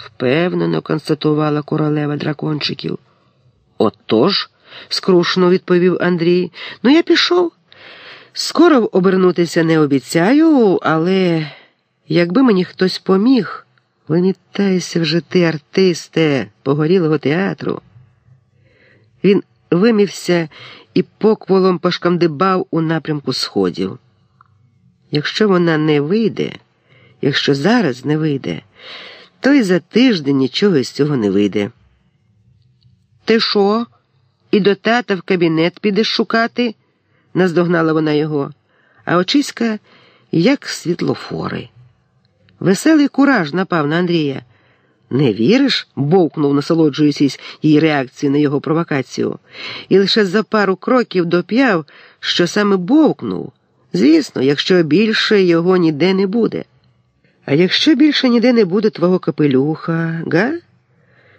впевнено констатувала королева дракончиків. Отож, скрушно відповів Андрій. Ну, я пішов. Скоро обернутися не обіцяю, але якби мені хтось поміг, вимітайся вже ти, артисте, погорілого театру. Він вимівся і покволом пошкамдибав у напрямку сходів. Якщо вона не вийде, якщо зараз не вийде, то й за тиждень нічого з цього не вийде. Ти що? І до тата в кабінет підеш шукати? наздогнала вона його, а очиська, як світлофори. Веселий кураж напав на Андрія. Не віриш? бовкнув, насолоджуючись її реакцією на його провокацію, і лише за пару кроків доп'яв, що саме бовкнув. Звісно, якщо більше його ніде не буде. А якщо більше ніде не буде твого капелюха, га?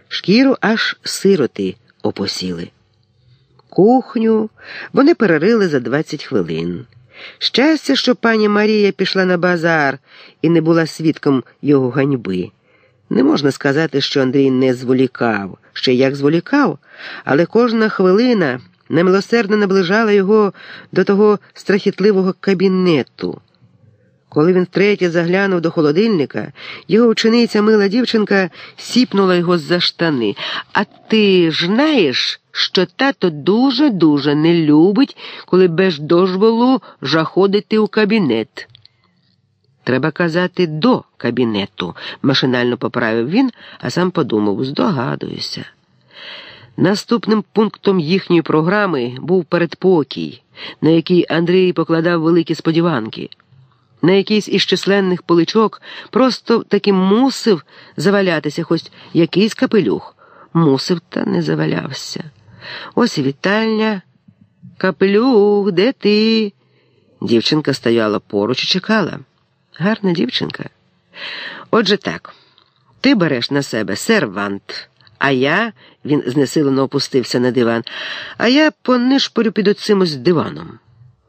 Шкіру аж сироти опосіли. Кухню вони перерили за 20 хвилин. Щастя, що пані Марія пішла на базар і не була свідком його ганьби. Не можна сказати, що Андрій не зволікав, ще як зволікав, але кожна хвилина немилосердно наближала його до того страхітливого кабінету. Коли він втретє заглянув до холодильника, його учениця мила дівчинка сіпнула його за штани. А ти ж знаєш, що тато дуже-дуже не любить, коли без дозволу заходити у кабінет. Треба казати до кабінету, машинально поправив він, а сам подумав, здогадуюся. Наступним пунктом їхньої програми був передпокій, на який Андрій покладав великі сподіванки. На якийсь із численних поличок просто таки мусив завалятися хоч якийсь капелюх. Мусив, та не завалявся. Ось і вітальня. Капелюх, де ти? Дівчинка стояла поруч і чекала. Гарна дівчинка. Отже так, ти береш на себе сервант, а я, він знесилено опустився на диван, а я понишпорю під оцим ось диваном.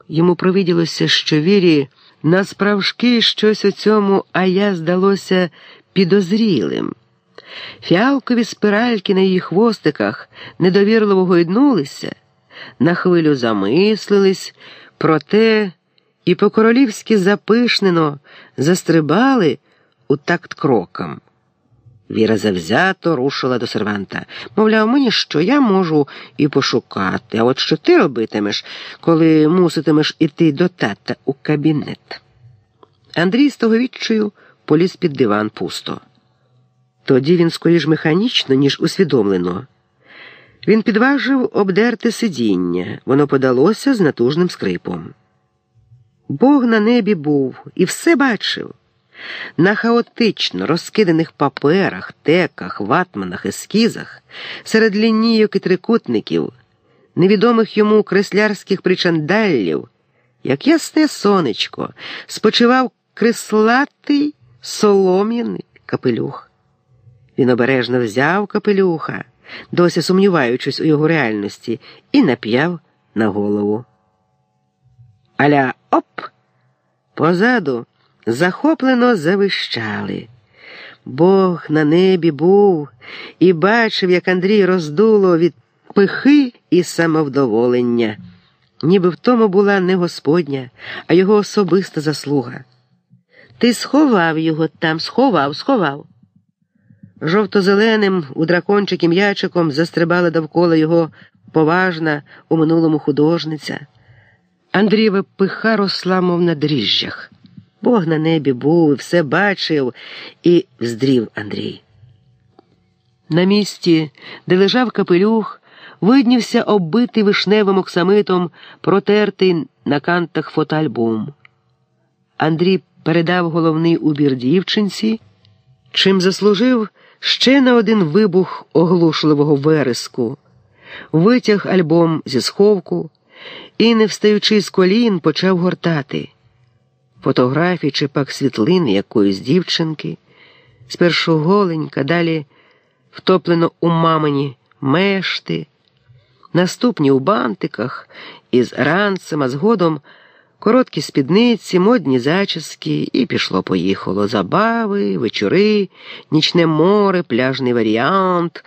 Йому провиділося, що вірі. Насправжки щось у цьому, а я здалося підозрілим. Фіалкові спиральки на її хвостиках недовірливо гойднулися, на хвилю замислились, проте і по-королівськи запишнено застрибали у такт кроком. Віра завзято рушила до серванта. Мовляв, мені що я можу і пошукати, а от що ти робитимеш, коли муситимеш іти до тата у кабінет. Андрій з того відчаю поліз під диван пусто. Тоді він скоріш механічно, ніж усвідомлено. Він підважив обдерте сидіння, воно подалося з натужним скрипом. Бог на небі був і все бачив. На хаотично розкиданих паперах, теках, ватманах, ескізах, серед лінійок і трикутників, невідомих йому креслярських причандаллів, як ясне сонечко, спочивав крислатий солом'яний капелюх. Він обережно взяв капелюха, досі сумніваючись у його реальності, і нап'яв на голову. Аля оп! Позаду захоплено завищали. Бог на небі був і бачив, як Андрій роздуло від пихи і самовдоволення, ніби в тому була не Господня, а його особиста заслуга. Ти сховав його там, сховав, сховав. Жовто-зеленим у дракончик м'ячиком застрибала довкола його поважна у минулому художниця. Андрієва пиха росла, мов на дріжджах. Бог на небі був, все бачив і вздрів Андрій. На місці, де лежав капелюх, виднівся оббитий вишневим оксамитом, протертий на кантах фотоальбом. Андрій передав головний убір дівчинці, чим заслужив ще на один вибух оглушливого вереску, витяг альбом зі сховку і, не встаючи з колін, почав гортати фотографій чи пак світлини якоїсь дівчинки, спершу голенька, далі втоплено у мамині мешти, наступні у бантиках із ранцем, а згодом Короткі спідниці, модні зачіски, і пішло-поїхало. Забави, вечори, нічне море, пляжний варіант.